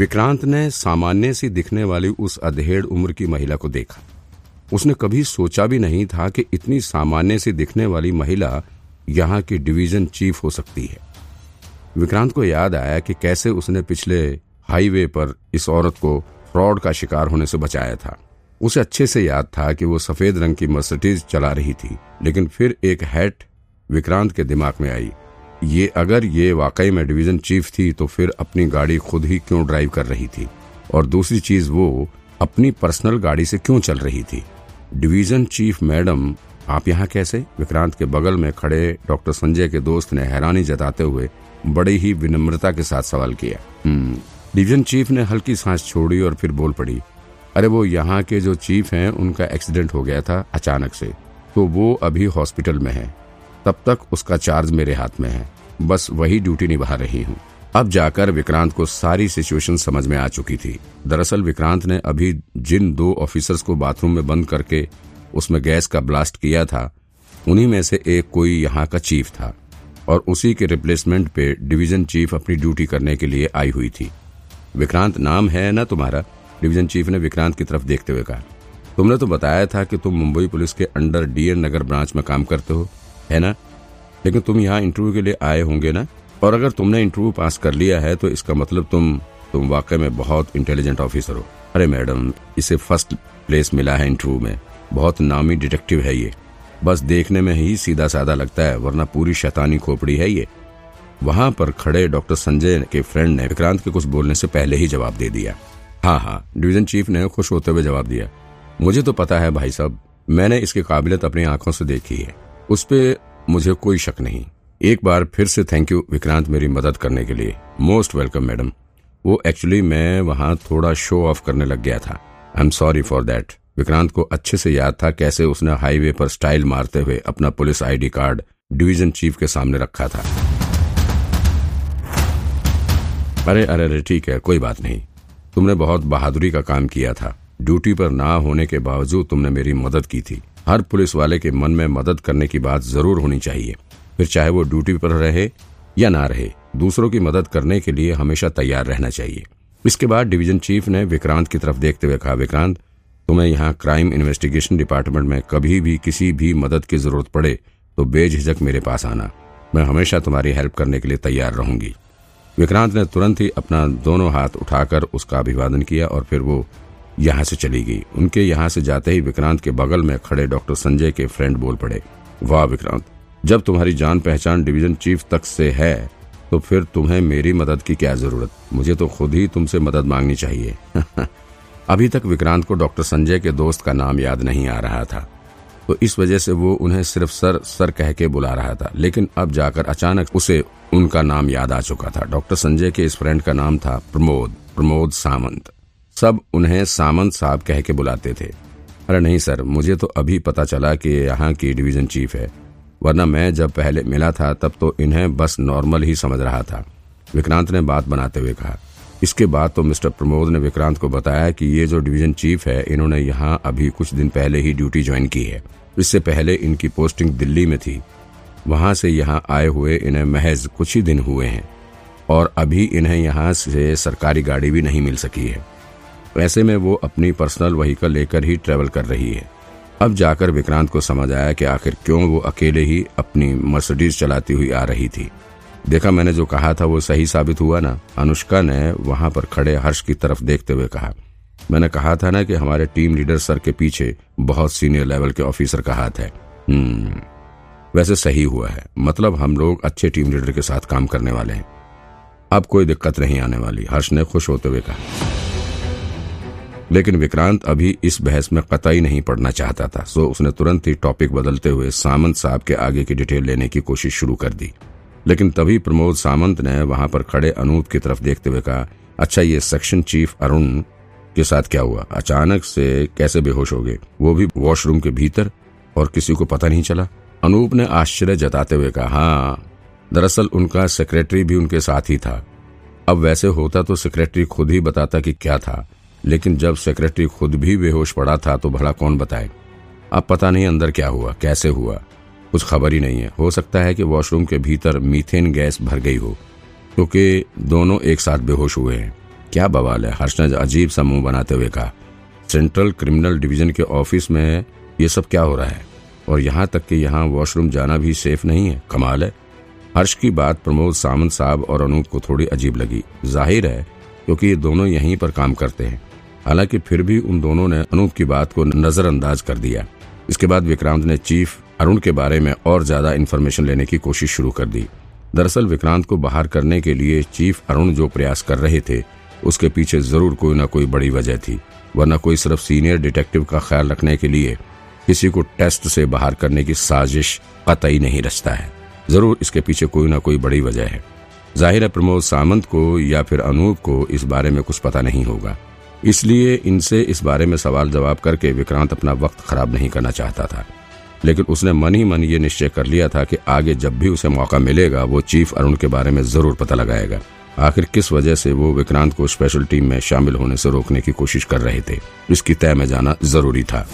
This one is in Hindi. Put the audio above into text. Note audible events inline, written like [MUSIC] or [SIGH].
विक्रांत ने सामान्य सी दिखने वाली उस अधेड़ उम्र की महिला को देखा। उसने कभी सोचा भी नहीं था कि इतनी सामान्य सी दिखने वाली महिला यहाँ की डिवीज़न चीफ हो सकती है। विक्रांत को याद आया कि कैसे उसने पिछले हाईवे पर इस औरत को फ्रॉड का शिकार होने से बचाया था। उसे अच्छे से याद था कि वो सफ़ेद रंग की मर्सिडीज चला रही थी, लेकिन फिर एक हैट विक्रांत के दिमाग में आई। ये अगर ये वाकई में डिवीज़न चीफ थी तो फिर अपनी गाड़ी खुद ही क्यों ड्राइव कर रही थी? और दूसरी चीज़ वो अपनी पर्सनल गाड़ी से क्यों चल रही थी? डिवीज़न चीफ मैडम आप यहाँ कैसे? विक्रांत के बगल में खड़े डॉक्टर संजय के दोस्त ने हैरानी जताते हुए बड़ी ही विनम्रता के साथ सवाल किया। हम्म, डिवीज़न चीफ ने हल्की सांस छोड़ी और फिर बोल पड़ी अरे वो यहाँ के जो चीफ हैं उनका एक्सीडेंट हो गया था अचानक से तो वो अभी हॉस्पिटल में है। तब तक उसका चार्ज मेरे हाथ में है। बस वही ड्यूटी निभा रही हूँ। अब जाकर विक्रांत को सारी सिचुएशन समझ में आ चुकी थी। दरअसल विक्रांत ने अभी जिन दो ऑफिसर्स को बाथरूम में बंद करके उसमें गैस का ब्लास्ट किया था, उन्हीं में से एक कोई यहाँ का चीफ था और उसी के रिप्लेसमेंट पे डिवीज़न चीफ अपनी ड्यूटी करने के लिए आई हुई थी। विक्रांत, नाम है ना तुम्हारा? डिवीज़न चीफ ने विक्रांत की तरफ़ देखते हुए कहा। तुमने तो बताया था कि तुम मुंबई पुलिस के अंडर डीएन नगर ब्रांच में काम करते हो। है ना? लेकिन तुम यहाँ इंटरव्यू के लिए आए होंगे ना? और अगर तुमने इंटरव्यू पास कर लिया है तो इसका मतलब तुम तुम वाकई में बहुत इंटेलिजेंट ऑफिसर हो। अरे मैडम, इसे फ़र्स्ट प्लेस मिला है इंटरव्यू में। बहुत नामी डिटेक्टिव है ये। बस देखने में ही सीधा साधा लगता है, वरना पूरी शैतानी खोपड़ी है ये। वहाँ पर खड़े डॉक्टर संजय के फ्रेंड ने विक्रांत के कुछ बोलने से पहले ही जवाब दे दिया। हाँ हाँ डिवीज़न चीफ ने खुश होते हुए जवाब दिया। मुझे तो पता है भाई साहब, मैंने इसकी काबिलियत अपनी आँखों से देखी है। उस पर मुझे कोई शक नहीं। एक बार फिर से थैंक यू विक्रांत, मेरी मदद करने के लिए। मोस्ट वेलकम मैडम वो एक्चुअली मैं वहाँ थोड़ा शो ऑफ़ करने लग गया था। I am sorry for that Vikrant को अच्छे से याद था कैसे उसने हाईवे पर स्टाइल मारते हुए अपना police ID card division chief के सामने रखा था। अरे अरे अरे, ठीक है, कोई बात नहीं। तुमने बहुत बहादुरी का काम किया था। ड्यूटी पर ना होने के बावजूद तुमने मेरी मदद की थी। हर पुलिस वाले के मन में मदद करने की बात ज़रूर होनी चाहिए। फिर चाहे वो ड्यूटी पर रहे या ना रहे, दूसरों की मदद करने के लिए हमेशा तैयार रहना चाहिए। इसके बाद डिवीज़न चीफ ने विक्रांत की तरफ़ देखते हुए कहा, विक्रांत, तुम्हें यहाँ क्राइम इन्वेस्टिगेशन डिपार्टमेंट में कभी भी किसी भी मदद की ज़रूरत पड़े तो बेझिझक मेरे पास आना। मैं हमेशा तुम्हारी हेल्प करने के लिए तैयार रहूँगी। विक्रांत ने तुरंत ही अपना दोनों हाथ उठाकर उसका अभिवादन किया और फिर वो यहाँ से चली गई। उनके यहाँ से जाते ही विक्रांत के बगल में खड़े डॉक्टर संजय के फ्रेंड बोल पड़े, वाह विक्रांत, जब तुम्हारी जान पहचान डिवीज़न चीफ तक से है तो फिर तुम्हें मेरी मदद की क्या ज़रूरत? मुझे तो खुद ही तुमसे मदद मांगनी चाहिए। [LAUGHS] अभी तक विक्रांत को डॉक्टर संजय के दोस्त का नाम याद नहीं आ रहा था। तो इस वजह से वो उन्हें सिर्फ़ सर सर कह के बुला रहा था, लेकिन अब जाकर अचानक उसे उनका नाम याद आ चुका था। डॉक्टर संजय के इस फ्रेंड का नाम था प्रमोद प्रमोद सामंत। सब उन्हें सामंत साहब कह के बुलाते थे। अरे नहीं सर, मुझे तो अभी पता चला कि यहाँ की डिवीज़न चीफ है। वरना मैं जब पहले मिला था, तब तो इन्हें बस नॉर्मल ही समझ रहा था। विक्रांत ने बात बनाते हुए कहा। इसके बाद तो मिस्टर प्रमोद ने विक्रांत को बताया कि ये जो डिवीज़न चीफ है, इन्होंने यहाँ अभी कुछ दिन पहले ही ड्यूटी ज्वाइन की है। इससे पहले इनकी पोस्टिंग दिल्ली में थी। वहाँ से यहाँ आए हुए इन्हें महज कुछ ही दिन हुए हैं। और अभी इन्हें यहाँ से सरकारी गाड़ी भी नहीं मिल सकी है। ऐसे में वो अपनी पर्सनल व्हीकल लेकर ही ट्रेवल कर रही है। अब जाकर विक्रांत को समझ आया कि आखिर क्यों वो अकेले ही अपनी मर्सिडीज चलाती हुई आ रही थी। देखा मैंने जो कहा था वो सही साबित हुआ ना। अनुष्का ने वहाँ पर खड़े हर्ष की तरफ़ देखते हुए कहा। मैंने कहा था ना कि हमारे टीम लीडर सर के पीछे बहुत सीनियर लेवल के ऑफिसर का हाथ है। हम्म वैसे सही हुआ है। मतलब हम लोग अच्छे टीम लीडर के साथ काम करने वाले हैं। अब कोई दिक्कत नहीं आने वाली। हर्ष ने खुश होते हुए कहा। लेकिन विक्रांत अभी इस बहस में कतई नहीं पढ़ना चाहता था। सो उसने तुरंत ही टॉपिक बदलते हुए सामंत साहब के आगे की डिटेल लेने की कोशिश शुरू कर दी। लेकिन तभी प्रमोद सामंत ने वहाँ पर खड़े अनूप की तरफ़ देखते हुए कहा अच्छा ये सेक्शन चीफ अरुण के साथ क्या हुआ? अचानक से कैसे बेहोश हो गए? वो भी वॉशरूम के भीतर और किसी को पता नहीं चला? अनूप ने आश्चर्य जताते हुए कहा हाँ दरअसल उनका सेक्रेटरी भी उनके साथ ही था। अब वैसे होता तो सेक्रेटरी खुद ही बताता कि क्या था। लेकिन जब सेक्रेटरी खुद भी बेहोश पड़ा था तो भला कौन बताए? अब पता नहीं अंदर क्या हुआ, कैसे हुआ। कुछ खबर ही नहीं है। हो सकता है कि वॉशरूम के भीतर मीथेन गैस भर गई हो, क्योंकि दोनों एक साथ बेहोश हुए हैं। क्या बवाल है? हर्ष ने अजीब सा मुँह बनाते हुए कहा। सेंट्रल क्रिमिनल डिवीज़न के ऑफ़िस में ये सब क्या हो रहा है? और यहाँ तक कि यहाँ वॉशरूम जाना भी सेफ़ नहीं है? कमाल है। हर्ष की बात प्रमोद सामंत साहब और अनूप को थोड़ी अजीब लगी। ज़ाहिर है, क्योंकि ये दोनों यहीं पर काम करते हैं। हालाँकि फिर भी उन दोनों ने अनूप की बात को नजरअंदाज कर दिया। इसके बाद विक्रांत ने चीफ अरुण के बारे में और ज़्यादा इन्फॉर्मेशन लेने की कोशिश शुरू कर दी। दरअसल विक्रांत को बाहर करने के लिए चीफ अरुण जो प्रयास कर रहे थे, उसके पीछे ज़रूर कोई ना कोई बड़ी वजह थी, वरना कोई सिर्फ़ सीनियर डिटेक्टिव का ख्याल रखने के लिए किसी को टेस्ट से बाहर करने की साजिश कतई नहीं रचता है। ज़रूर इसके पीछे कोई ना कोई बड़ी वजह है। ज़ाहिर है प्रमोद सामंत को या फिर अनूप को इस बारे में कुछ पता नहीं होगा। इसलिए इनसे इस बारे में सवाल जवाब करके विक्रांत अपना वक्त खराब नहीं करना चाहता था। लेकिन उसने मन ही मन ये निश्चय कर लिया था कि आगे जब भी उसे मौका मिलेगा, वो चीफ अरुण के बारे में ज़रूर पता लगाएगा। आखिर किस वजह से वो विक्रांत को स्पेशल टीम में शामिल होने से रोकने की कोशिश कर रहे थे, इसकी तय में जाना ज़रूरी था।